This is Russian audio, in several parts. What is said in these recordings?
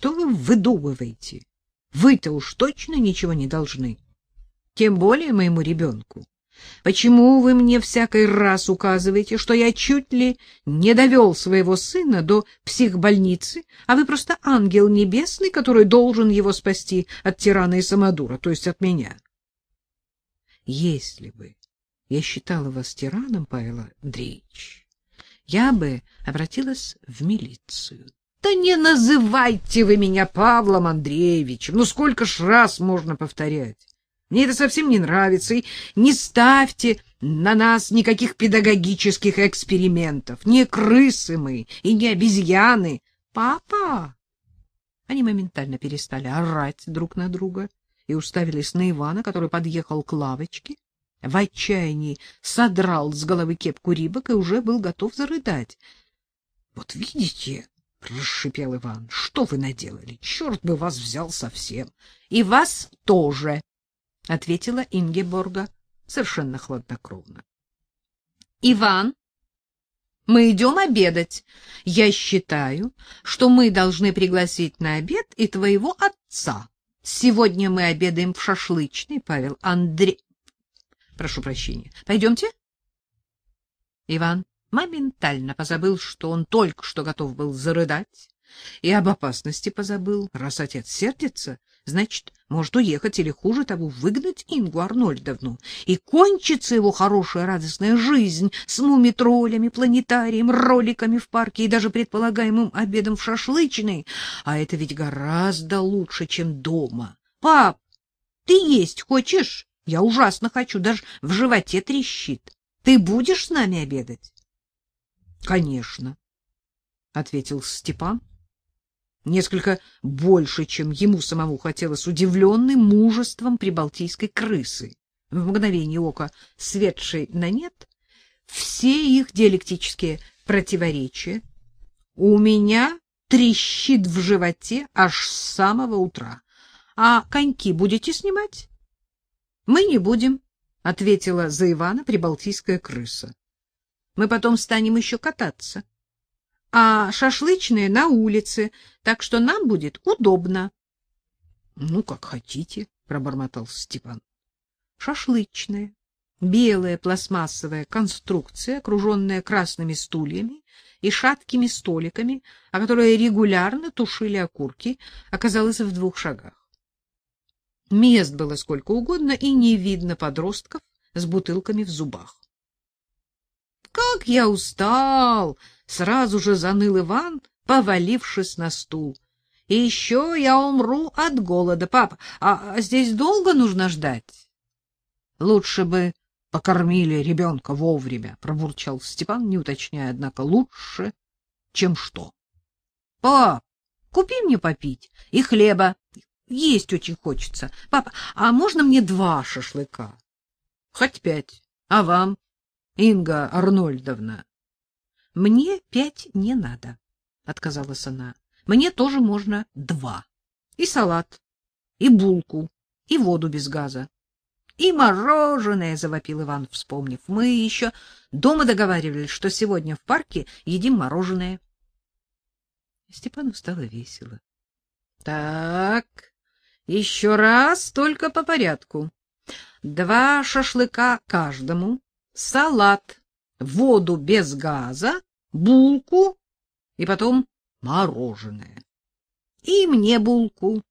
что вы выдумываете? Вы-то уж точно ничего не должны. Тем более моему ребенку. Почему вы мне всякий раз указываете, что я чуть ли не довел своего сына до психбольницы, а вы просто ангел небесный, который должен его спасти от тирана и самодура, то есть от меня? Если бы я считала вас тираном, Павел Андреевич, я бы обратилась в милицию. Да не называйте вы меня Павлом Андреевичем. Ну сколько ж раз можно повторять? Мне это совсем не нравится, и не ставьте на нас никаких педагогических экспериментов. Не крысы мы и не обезьяны. Папа! Они моментально перестали орать друг на друга и уставились на Ивана, который подъехал к лавочке, в отчаянии содрал с головы кепку рибок и уже был готов зарыдать. — Вот видите, — расшипел Иван, — что вы наделали? Черт бы вас взял совсем. — И вас тоже, — ответила Ингеборга совершенно хладнокровно. — Иван, мы идем обедать. Я считаю, что мы должны пригласить на обед и твоего отца. Сегодня мы обедаем в шашлычной, Павел Андрей. Прошу прощения. Пойдемте? Иван моментально позабыл, что он только что готов был зарыдать, и об опасности позабыл. Раз отец сердится, значит, может уехать или, хуже того, выгнать Ингу Арнольдовну. И кончится его хорошая радостная жизнь с мумитролями, планетарием, роликами в парке и даже предполагаемым обедом в шашлычной. А это ведь гораздо лучше, чем дома. Пап, ты есть хочешь? Я ужасно хочу, даже в животе трещит. Ты будешь с нами обедать? — Конечно, — ответил Степан несколько больше, чем ему самому хотелось, удивленный мужеством прибалтийской крысы, в мгновение ока светшей на нет все их диалектические противоречия. У меня трещит в животе аж с самого утра. А коньки будете снимать? Мы не будем, ответила за Ивана прибалтийская крыса. Мы потом станем еще кататься а шашлычные на улице, так что нам будет удобно. — Ну, как хотите, — пробормотал Степан. Шашлычная, белая пластмассовая конструкция, окруженная красными стульями и шаткими столиками, о которые регулярно тушили окурки, оказалась в двух шагах. Мест было сколько угодно, и не видно подростков с бутылками в зубах. — Как я устал! Сразу же заныл Иван, повалившись на стул. — И еще я умру от голода. Папа, а, а здесь долго нужно ждать? — Лучше бы покормили ребенка вовремя, — пробурчал Степан, не уточняя, однако, лучше, чем что. — Пап, купи мне попить и хлеба. Есть очень хочется. Папа, а можно мне два шашлыка? — Хоть пять. А вам, Инга Арнольдовна? — Мне пять не надо, — отказалась она. — Мне тоже можно два. И салат, и булку, и воду без газа. — И мороженое, — завопил Иван, вспомнив. — Мы еще дома договаривались, что сегодня в парке едим мороженое. Степану стало весело. — Так, еще раз, только по порядку. Два шашлыка каждому, салат воду без газа, булку и потом мороженое. И мне булку,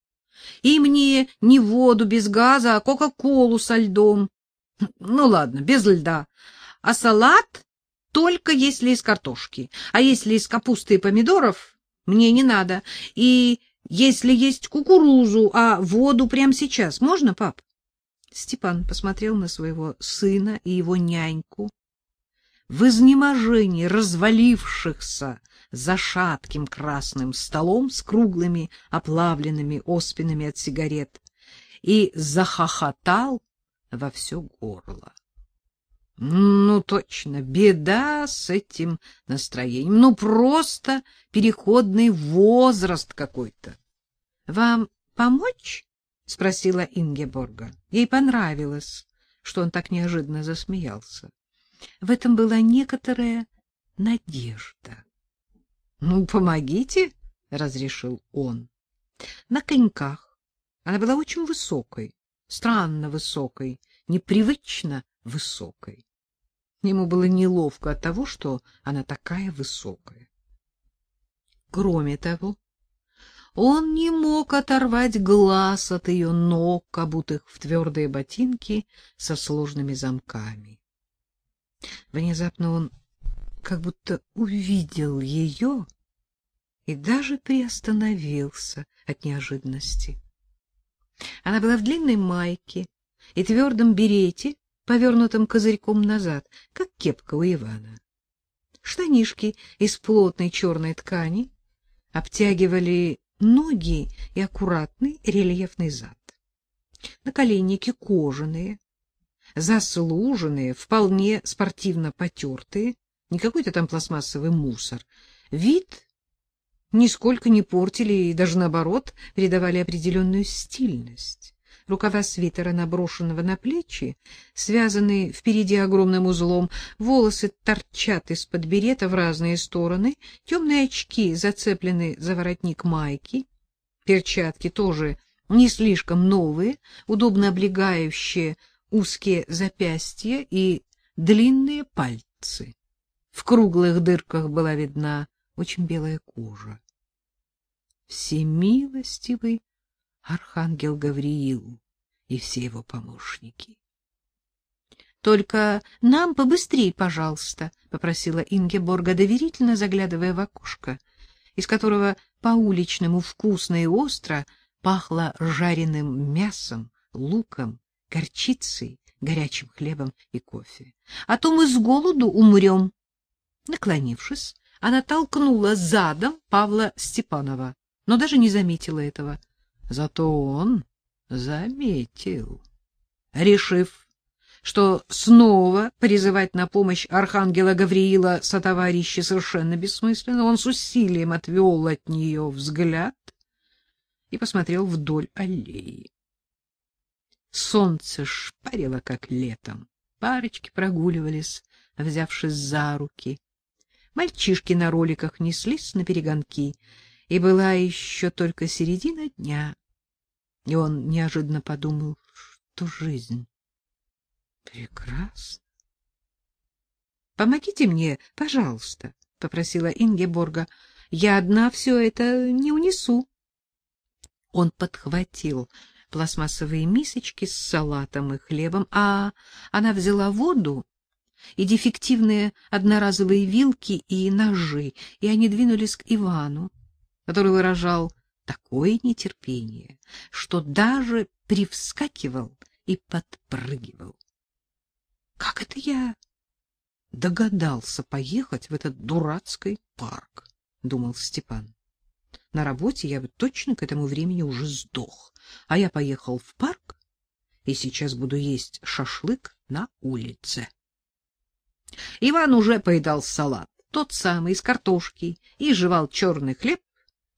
и мне не воду без газа, а кока-колу со льдом. Ну ладно, без льда. А салат только если из картошки, а если из капусты и помидоров мне не надо. И если есть кукурузу, а воду прямо сейчас можно, пап? Степан посмотрел на своего сына и его няньку, в изнеможении развалившихся за шатким красным столом с круглыми оплавленными оспинами от сигарет и захохотал во все горло. Ну, точно, беда с этим настроением. Ну, просто переходный возраст какой-то. — Вам помочь? — спросила Ингеборга. Ей понравилось, что он так неожиданно засмеялся. В этом была некоторая надежда. — Ну, помогите, — разрешил он. На коньках она была очень высокой, странно высокой, непривычно высокой. Ему было неловко от того, что она такая высокая. Кроме того, он не мог оторвать глаз от ее ног, обутых в твердые ботинки со сложными замками. Внезапно он как будто увидел ее и даже приостановился от неожиданности. Она была в длинной майке и твердом берете, повернутом козырьком назад, как кепка у Ивана. Штанишки из плотной черной ткани обтягивали ноги и аккуратный рельефный зад. Наколенники кожаные, заслуженные, вполне спортивно потертые, не какой-то там пластмассовый мусор. Вид нисколько не портили и даже наоборот придавали определенную стильность. Рукава свитера, наброшенного на плечи, связанные впереди огромным узлом, волосы торчат из-под берета в разные стороны, темные очки зацеплены за воротник майки, перчатки тоже не слишком новые, удобно облегающие узкие запястья и длинные пальцы. В круглых дырках была видна очень белая кожа. Всемилостивый архангел Гавриил и все его помощники. — Только нам побыстрей, пожалуйста, — попросила Ингеборга, доверительно заглядывая в окошко, из которого по-уличному вкусно и остро пахло жареным мясом, луком, горчицей, горячим хлебом и кофе. — А то мы с голоду умрем. Наклонившись, она толкнула задом Павла Степанова, но даже не заметила этого. Зато он заметил. Решив, что снова призывать на помощь архангела Гавриила сотоварища совершенно бессмысленно, он с усилием отвел от нее взгляд и посмотрел вдоль аллеи. Солнце шпарило, как летом. Парочки прогуливались, взявшись за руки. Мальчишки на роликах неслись на перегонки, и была еще только середина дня. И он неожиданно подумал, что жизнь прекрасна. Помогите мне, пожалуйста, попросила Ингеборга. Я одна все это не унесу. Он подхватил пластмассовые мисочки с салатом и хлебом, а она взяла воду и дефективные одноразовые вилки и ножи, и они двинулись к Ивану, который выражал такое нетерпение, что даже привскакивал и подпрыгивал. Как это я догадался поехать в этот дурацкий парк, думал Степан. На работе я бы точно к этому времени уже сдох, а я поехал в парк и сейчас буду есть шашлык на улице. Иван уже поедал салат, тот самый из картошки, и жевал черный хлеб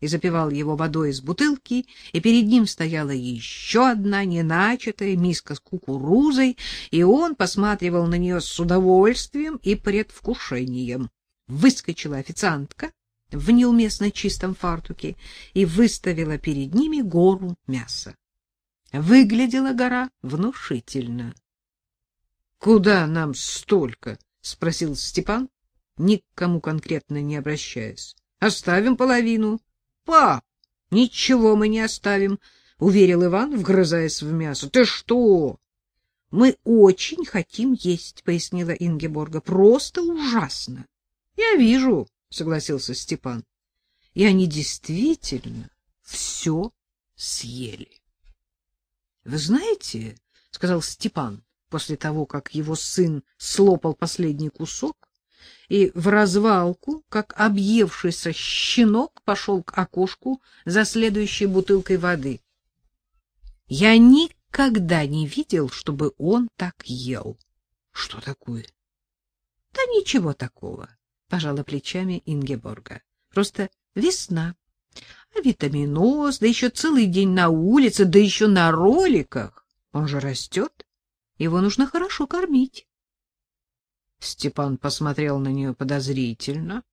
и запивал его водой из бутылки, и перед ним стояла еще одна неначатая миска с кукурузой, и он посматривал на нее с удовольствием и предвкушением. Выскочила официантка в неуместно чистом фартуке и выставила перед ними гору мяса. Выглядела гора внушительно. — Куда нам столько? — спросил Степан, никому конкретно не обращаясь. — Оставим половину. — Пап, ничего мы не оставим, — уверил Иван, вгрызаясь в мясо. — Ты что? — Мы очень хотим есть, — пояснила Ингеборга. — Просто ужасно. — Я вижу, — согласился Степан. И они действительно все съели. — Вы знаете, — сказал Степан после того, как его сын слопал последний кусок, и в развалку, как объевшийся щенок, пошел к окошку за следующей бутылкой воды. Я никогда не видел, чтобы он так ел. Что такое? Да ничего такого, пожала плечами Ингеборга. Просто весна. А витаминоз, да еще целый день на улице, да еще на роликах. Он же растет. Его нужно хорошо кормить. Степан посмотрел на нее подозрительно,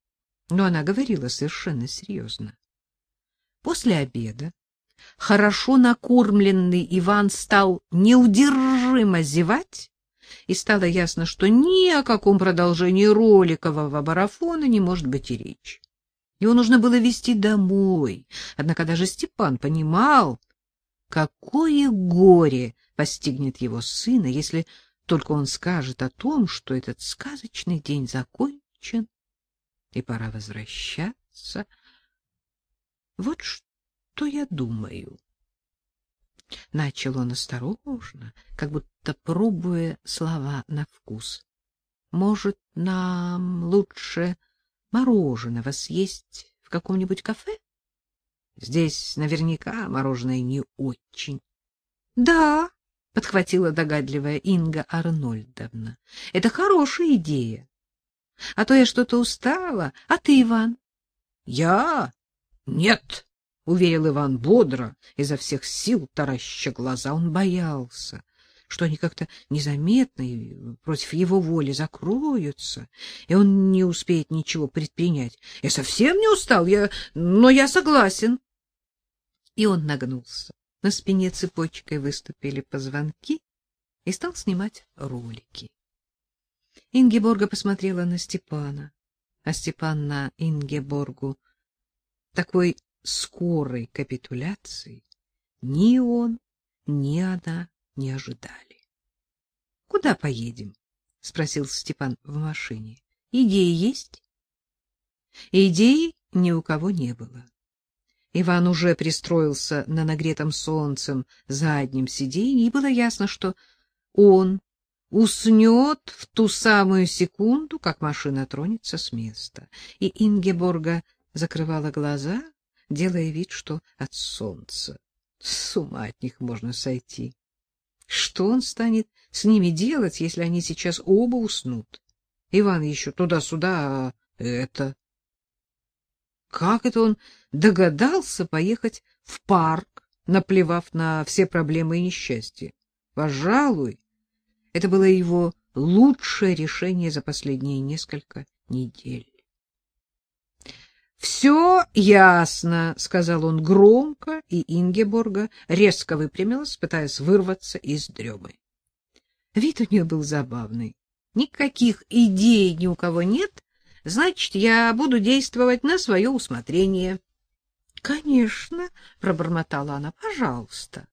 но она говорила совершенно серьезно. После обеда хорошо накормленный Иван стал неудержимо зевать, и стало ясно, что ни о каком продолжении роликового марафона не может быть и речи. Его нужно было везти домой. Однако даже Степан понимал, какое горе постигнет его сына, если только он скажет о том, что этот сказочный день закончен, и пора возвращаться. Вот что я думаю. Начал он осторожно, как будто пробуя слова на вкус. Может, нам лучше мороженого съесть в каком-нибудь кафе? Здесь наверняка мороженое не очень. — Да, — подхватила догадливая Инга Арнольдовна, — это хорошая идея. А то я что-то устала. А ты, Иван? — Я? Нет, — уверил Иван бодро, изо всех сил тараща глаза. Он боялся что они как-то незаметно и против его воли закроются, и он не успеет ничего предпринять. Я совсем не устал, я, но я согласен. И он нагнулся. На спине цепочкой выступили позвонки и стал снимать ролики. Ингеборга посмотрела на Степана, а Степан на Ингеборгу. Такой скорой капитуляции ни он, ни она не ожидали. — Куда поедем? — спросил Степан в машине. — Идеи есть? Идеи ни у кого не было. Иван уже пристроился на нагретом солнцем заднем сиденье, и было ясно, что он уснет в ту самую секунду, как машина тронется с места. И Ингеборга закрывала глаза, делая вид, что от солнца. С ума от них можно сойти. Что он станет с ними делать, если они сейчас оба уснут? Иван еще туда-сюда, а это... Как это он догадался поехать в парк, наплевав на все проблемы и несчастья? Пожалуй, это было его лучшее решение за последние несколько недель. Все ясно, сказал он громко, и Ингеборга резко выпрямилась, пытаясь вырваться из дремы. Вид у нее был забавный. Никаких идей ни у кого нет, значит, я буду действовать на свое усмотрение. Конечно, пробормотала она. Пожалуйста.